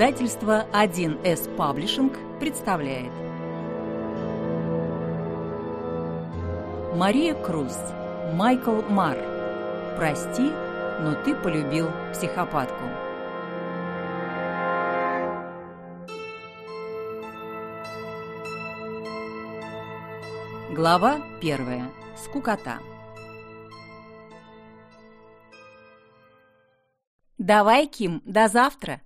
Издательство 1С Паблишинг представляет Мария Круз, Майкл Мар «Прости, но ты полюбил психопатку» Глава первая. Скукота «Давай, Ким, до завтра!»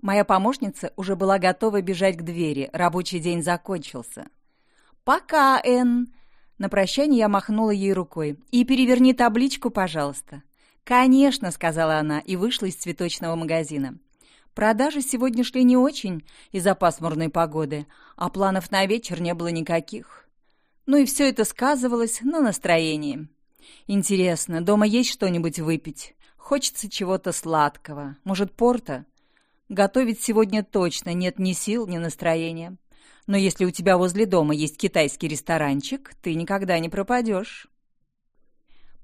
Моя помощница уже была готова бежать к двери, рабочий день закончился. «Пока, Энн!» На прощание я махнула ей рукой. «И переверни табличку, пожалуйста». «Конечно», — сказала она и вышла из цветочного магазина. Продажи сегодня шли не очень из-за пасмурной погоды, а планов на вечер не было никаких. Ну и все это сказывалось на настроении. Интересно, дома есть что-нибудь выпить? Хочется чего-то сладкого. Может, порта? Готовить сегодня точно нет ни сил, ни настроения. Но если у тебя возле дома есть китайский ресторанчик, ты никогда не пропадешь.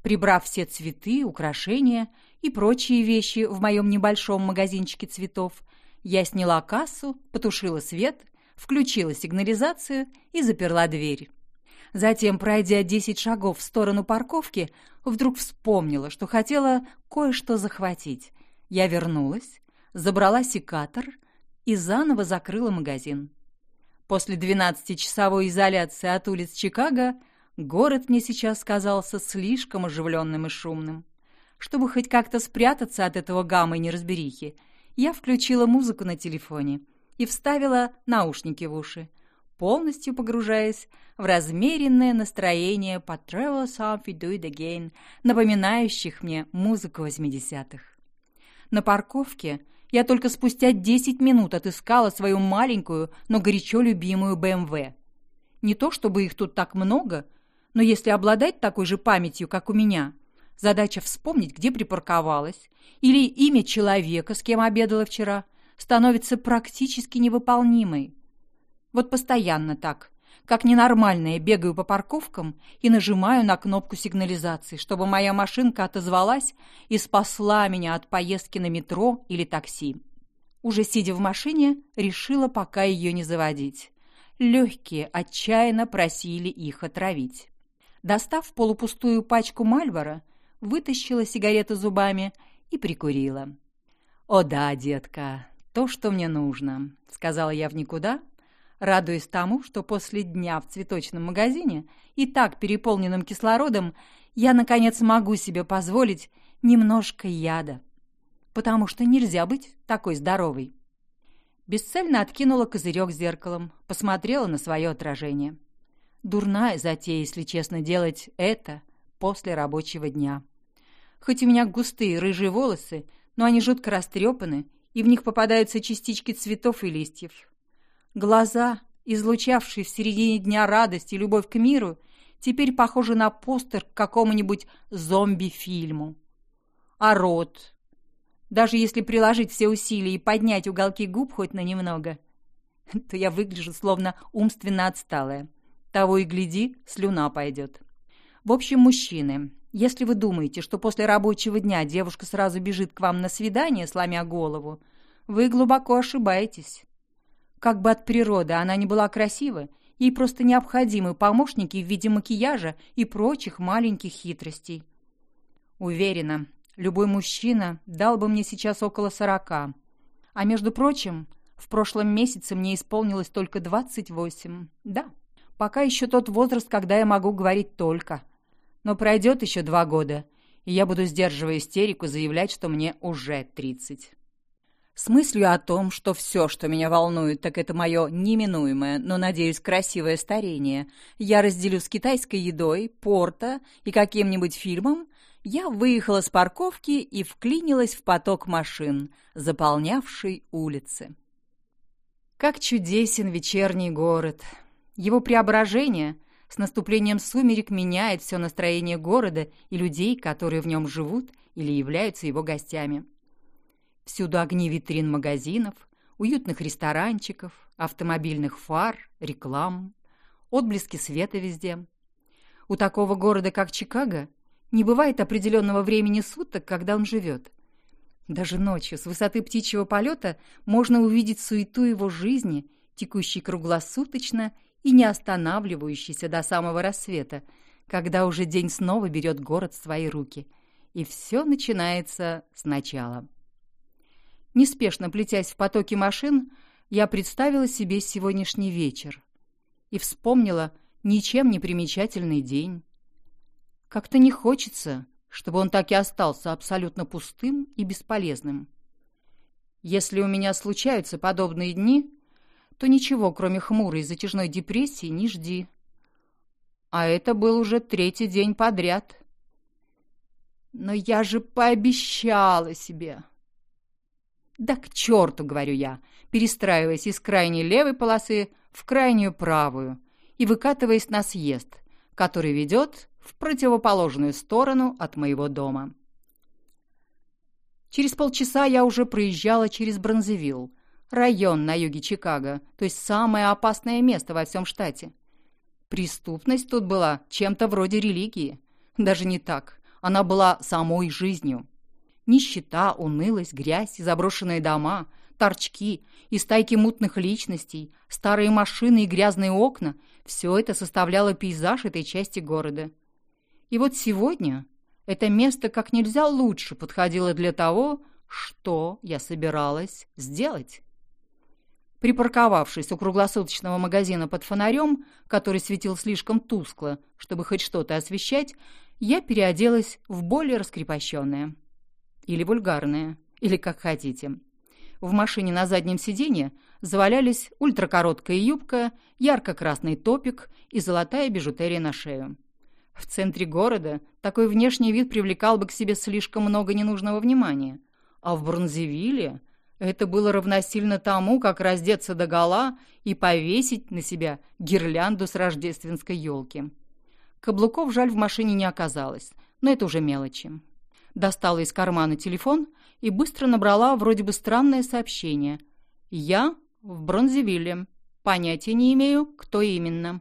Прибрав все цветы, украшения и прочие вещи в моем небольшом магазинчике цветов, я сняла кассу, потушила свет, включила сигнализацию и заперла дверь. Затем, пройдя десять шагов в сторону парковки, вдруг вспомнила, что хотела кое-что захватить. Я вернулась, забрала секатор и заново закрыла магазин. После двенадцатичасовой изоляции от улиц Чикаго город мне сейчас казался слишком оживленным и шумным. Чтобы хоть как-то спрятаться от этого гамма и неразберихи, я включила музыку на телефоне и вставила наушники в уши, полностью погружаясь в размеренное настроение по Travel Some We Do It Again, напоминающих мне музыку 80-х. На парковке я только спустя 10 минут отыскала свою маленькую, но горячо любимую БМВ. Не то чтобы их тут так много, но если обладать такой же памятью, как у меня, задача вспомнить, где припарковалась, или имя человека, с кем обедала вчера, становится практически невыполнимой. Вот постоянно так, как ненормальная, бегаю по парковкам и нажимаю на кнопку сигнализации, чтобы моя машинка отозвалась и спасла меня от поездки на метро или такси. Уже сидя в машине, решила пока ее не заводить. Легкие отчаянно просили их отравить. Достав полупустую пачку Мальбора, вытащила сигарету зубами и прикурила. «О да, детка, то, что мне нужно», — сказала я в никуда, — радуясь тому, что после дня в цветочном магазине и так переполненным кислородом я, наконец, могу себе позволить немножко яда. Потому что нельзя быть такой здоровой. Бесцельно откинула козырек зеркалом, посмотрела на свое отражение. Дурная затея, если честно, делать это после рабочего дня. Хоть у меня густые рыжие волосы, но они жутко растрепаны, и в них попадаются частички цветов и листьев. Глаза, излучавшие в середине дня радость и любовь к миру, теперь похожи на постер к какому-нибудь зомби-фильму. А рот? Даже если приложить все усилия и поднять уголки губ хоть на немного, то я выгляжу словно умственно отсталая. Того и гляди, слюна пойдет. В общем, мужчины, если вы думаете, что после рабочего дня девушка сразу бежит к вам на свидание, сломя голову, вы глубоко ошибаетесь. Как бы от природы она не была красива, ей просто необходимы помощники в виде макияжа и прочих маленьких хитростей. Уверена, любой мужчина дал бы мне сейчас около сорока. А между прочим, в прошлом месяце мне исполнилось только двадцать восемь. Да, пока еще тот возраст, когда я могу говорить «только». Но пройдет еще два года, и я буду, сдерживая истерику, заявлять, что мне уже тридцать. С мыслью о том, что все, что меня волнует, так это мое неминуемое, но, надеюсь, красивое старение, я разделю с китайской едой, порта и каким-нибудь фильмом, я выехала с парковки и вклинилась в поток машин, заполнявший улицы. Как чудесен вечерний город! Его преображение с наступлением сумерек меняет все настроение города и людей, которые в нем живут или являются его гостями. Всюду огни витрин магазинов, уютных ресторанчиков, автомобильных фар, реклам, отблески света везде. У такого города, как Чикаго, не бывает определенного времени суток, когда он живет. Даже ночью с высоты птичьего полета можно увидеть суету его жизни, текущей круглосуточно и не останавливающейся до самого рассвета, когда уже день снова берет город в свои руки. И все начинается сначала. Неспешно плетясь в потоке машин, я представила себе сегодняшний вечер и вспомнила ничем не примечательный день. Как-то не хочется, чтобы он так и остался абсолютно пустым и бесполезным. Если у меня случаются подобные дни, то ничего, кроме хмурой затяжной депрессии, не жди. А это был уже третий день подряд. Но я же пообещала себе. Да к черту, говорю я, перестраиваясь из крайней левой полосы в крайнюю правую и выкатываясь на съезд, который ведет в противоположную сторону от моего дома. Через полчаса я уже проезжала через Бронзевилл, район на юге Чикаго, то есть самое опасное место во всем штате. Преступность тут была чем-то вроде религии. Даже не так. Она была самой жизнью. Нищета, унылость, грязь заброшенные дома, торчки и стайки мутных личностей, старые машины и грязные окна — все это составляло пейзаж этой части города. И вот сегодня это место как нельзя лучше подходило для того, что я собиралась сделать. Припарковавшись у круглосуточного магазина под фонарем, который светил слишком тускло, чтобы хоть что-то освещать, я переоделась в более раскрепощенное. Или вульгарное, или как хотите. В машине на заднем сиденье завалялись ультракороткая юбка, ярко-красный топик и золотая бижутерия на шею. В центре города такой внешний вид привлекал бы к себе слишком много ненужного внимания. А в Бронзевилле это было равносильно тому, как раздеться догола и повесить на себя гирлянду с рождественской елки. Каблуков, жаль, в машине не оказалось, но это уже мелочи. Достала из кармана телефон и быстро набрала вроде бы странное сообщение. «Я в Бронзевилле. Понятия не имею, кто именно».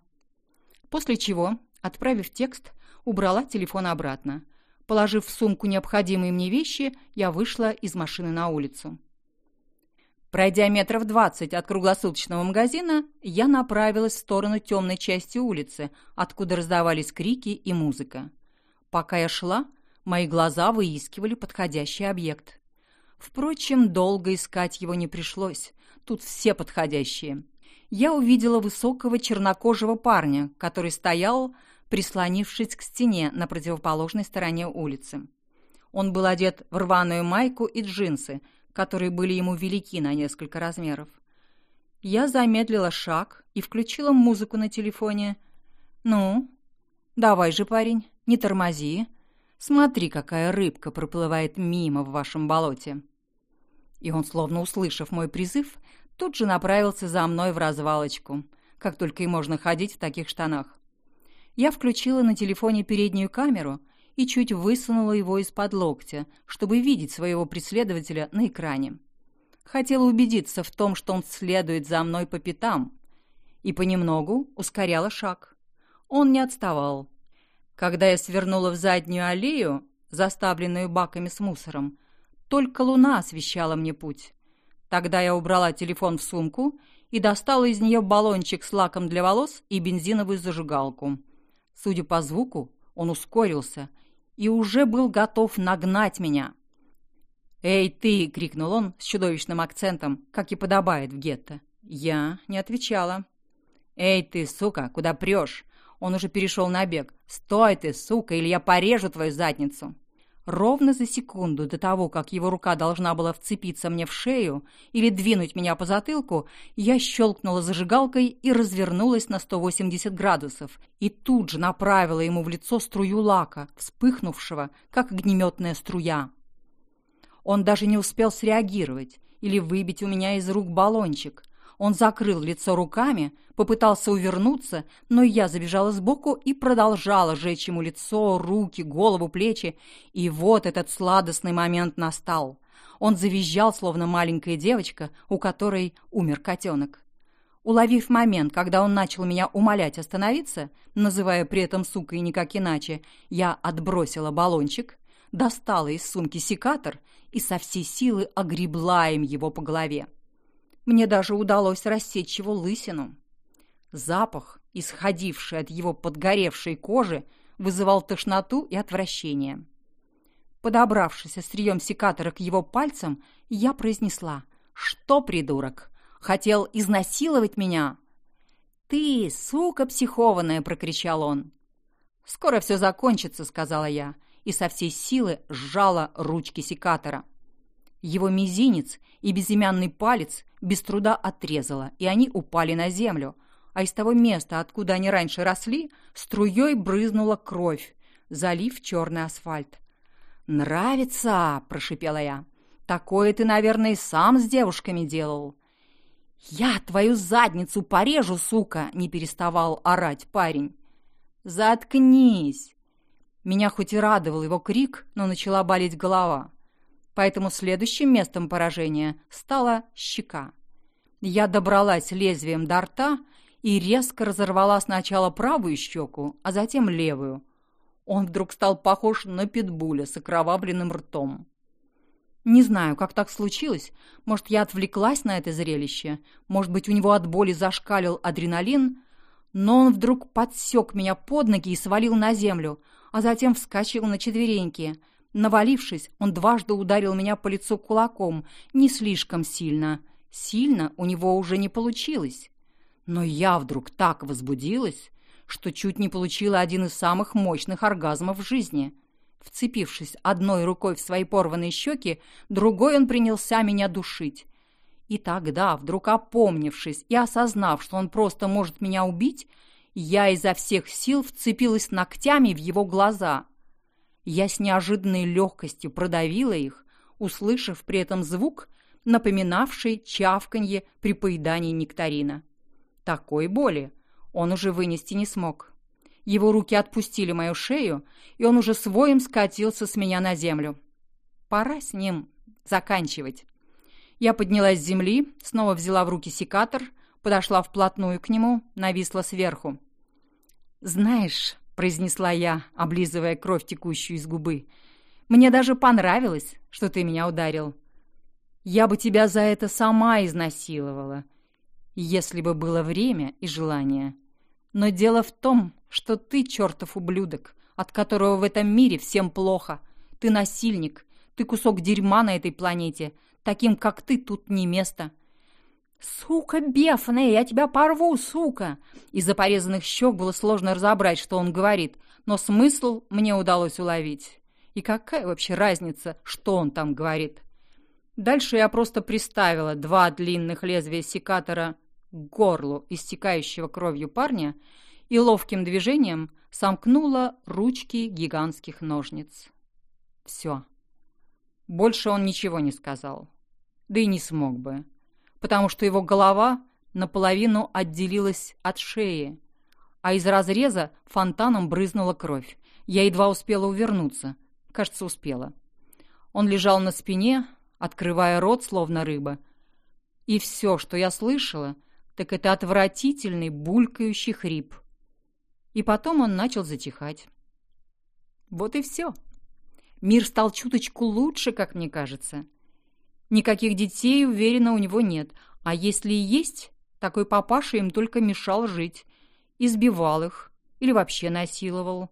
После чего Отправив текст, убрала телефон обратно. Положив в сумку необходимые мне вещи, я вышла из машины на улицу. Пройдя метров двадцать от круглосуточного магазина, я направилась в сторону темной части улицы, откуда раздавались крики и музыка. Пока я шла, мои глаза выискивали подходящий объект. Впрочем, долго искать его не пришлось. Тут все подходящие. Я увидела высокого чернокожего парня, который стоял, прислонившись к стене на противоположной стороне улицы. Он был одет в рваную майку и джинсы, которые были ему велики на несколько размеров. Я замедлила шаг и включила музыку на телефоне. «Ну, давай же, парень, не тормози. Смотри, какая рыбка проплывает мимо в вашем болоте». И он, словно услышав мой призыв, тут же направился за мной в развалочку, как только и можно ходить в таких штанах я включила на телефоне переднюю камеру и чуть высунула его из-под локтя, чтобы видеть своего преследователя на экране. Хотела убедиться в том, что он следует за мной по пятам, и понемногу ускоряла шаг. Он не отставал. Когда я свернула в заднюю аллею, заставленную баками с мусором, только луна освещала мне путь. Тогда я убрала телефон в сумку и достала из нее баллончик с лаком для волос и бензиновую зажигалку — Судя по звуку, он ускорился и уже был готов нагнать меня. «Эй, ты!» — крикнул он с чудовищным акцентом, как и подобает в гетто. Я не отвечала. «Эй, ты, сука, куда прешь?» Он уже перешел на бег. «Стой ты, сука, или я порежу твою задницу!» Ровно за секунду до того, как его рука должна была вцепиться мне в шею или двинуть меня по затылку, я щелкнула зажигалкой и развернулась на 180 градусов и тут же направила ему в лицо струю лака, вспыхнувшего, как огнеметная струя. Он даже не успел среагировать или выбить у меня из рук баллончик. Он закрыл лицо руками, попытался увернуться, но я забежала сбоку и продолжала жечь ему лицо, руки, голову, плечи. И вот этот сладостный момент настал. Он завизжал, словно маленькая девочка, у которой умер котенок. Уловив момент, когда он начал меня умолять остановиться, называя при этом сукой никак иначе, я отбросила баллончик, достала из сумки секатор и со всей силы огребла им его по голове. Мне даже удалось рассечь его лысину. Запах, исходивший от его подгоревшей кожи, вызывал тошноту и отвращение. Подобравшись острием секатора к его пальцам, я произнесла «Что, придурок, хотел изнасиловать меня?» «Ты, сука психованная!» — прокричал он. «Скоро все закончится», — сказала я, и со всей силы сжала ручки секатора. Его мизинец и безымянный палец без труда отрезала, и они упали на землю, а из того места, откуда они раньше росли, струей брызнула кровь, залив черный асфальт. «Нравится!» — прошипела я. «Такое ты, наверное, и сам с девушками делал». «Я твою задницу порежу, сука!» — не переставал орать парень. «Заткнись!» Меня хоть и радовал его крик, но начала болеть голова. Поэтому следующим местом поражения стала щека. Я добралась лезвием до рта и резко разорвала сначала правую щеку, а затем левую. Он вдруг стал похож на питбуля с окровавленным ртом. Не знаю, как так случилось. Может, я отвлеклась на это зрелище. Может быть, у него от боли зашкалил адреналин. Но он вдруг подсек меня под ноги и свалил на землю, а затем вскочил на четвереньки. Навалившись, он дважды ударил меня по лицу кулаком, не слишком сильно. Сильно у него уже не получилось. Но я вдруг так возбудилась, что чуть не получила один из самых мощных оргазмов в жизни. Вцепившись одной рукой в свои порванные щеки, другой он принялся меня душить. И тогда, вдруг опомнившись и осознав, что он просто может меня убить, я изо всех сил вцепилась ногтями в его глаза. Я с неожиданной легкостью продавила их, услышав при этом звук, напоминавший чавканье при поедании нектарина. Такой боли он уже вынести не смог. Его руки отпустили мою шею, и он уже своим скатился с меня на землю. Пора с ним заканчивать. Я поднялась с земли, снова взяла в руки секатор, подошла вплотную к нему, нависла сверху. «Знаешь», — произнесла я, облизывая кровь, текущую из губы, «мне даже понравилось, что ты меня ударил. Я бы тебя за это сама изнасиловала, если бы было время и желание. Но дело в том, что ты чертов ублюдок, от которого в этом мире всем плохо. Ты насильник, ты кусок дерьма на этой планете. Таким, как ты, тут не место. «Сука бефаная, я тебя порву, сука!» Из-за порезанных щек было сложно разобрать, что он говорит, но смысл мне удалось уловить. И какая вообще разница, что он там говорит? Дальше я просто приставила два длинных лезвия секатора к горлу истекающего кровью парня и ловким движением сомкнула ручки гигантских ножниц. Все. Больше он ничего не сказал. Да и не смог бы. Потому что его голова наполовину отделилась от шеи, а из разреза фонтаном брызнула кровь. Я едва успела увернуться. Кажется, успела. Он лежал на спине, открывая рот, словно рыба. И все, что я слышала, так это отвратительный булькающий хрип. И потом он начал затихать. Вот и все. Мир стал чуточку лучше, как мне кажется. Никаких детей, уверена, у него нет. А если и есть, такой папаша им только мешал жить. Избивал их или вообще насиловал.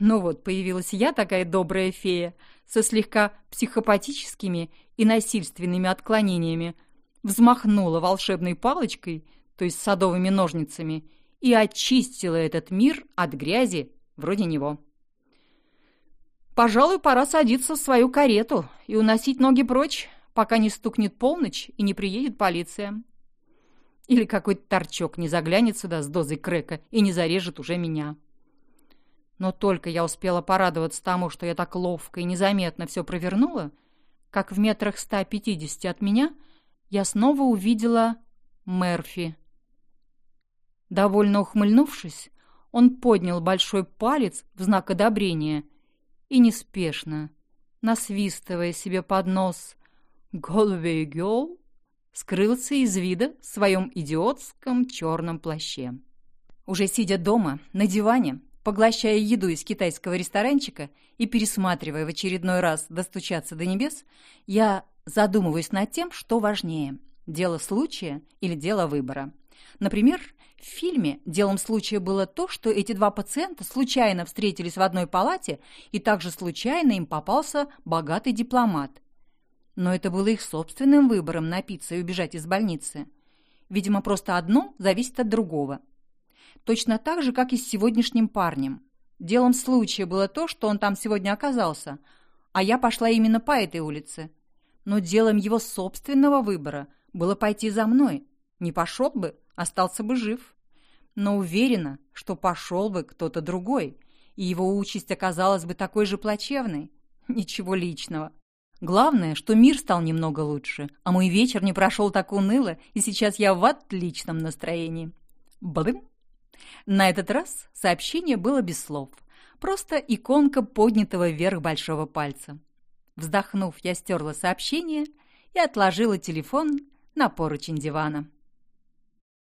Ну вот, появилась я, такая добрая фея, со слегка психопатическими и насильственными отклонениями, взмахнула волшебной палочкой, то есть садовыми ножницами, и очистила этот мир от грязи вроде него. Пожалуй, пора садиться в свою карету и уносить ноги прочь, пока не стукнет полночь и не приедет полиция. Или какой-то торчок не заглянет сюда с дозой крека и не зарежет уже меня. Но только я успела порадоваться тому, что я так ловко и незаметно все провернула, как в метрах 150 от меня я снова увидела Мерфи. Довольно ухмыльнувшись, он поднял большой палец в знак одобрения и неспешно, насвистывая себе под нос «Голубей гел», скрылся из вида в своем идиотском черном плаще. Уже сидя дома, на диване, поглощая еду из китайского ресторанчика и пересматривая в очередной раз «Достучаться до небес», я задумываюсь над тем, что важнее – дело случая или дело выбора. Например, в фильме делом случая было то, что эти два пациента случайно встретились в одной палате, и также случайно им попался богатый дипломат. Но это было их собственным выбором напиться и убежать из больницы. Видимо, просто одно зависит от другого. Точно так же, как и с сегодняшним парнем. Делом случая было то, что он там сегодня оказался, а я пошла именно по этой улице. Но делом его собственного выбора было пойти за мной. Не пошел бы, остался бы жив. Но уверена, что пошел бы кто-то другой, и его участь оказалась бы такой же плачевной. Ничего личного. Главное, что мир стал немного лучше, а мой вечер не прошел так уныло, и сейчас я в отличном настроении. Блым! На этот раз сообщение было без слов. Просто иконка поднятого вверх большого пальца. Вздохнув, я стерла сообщение и отложила телефон на поручень дивана.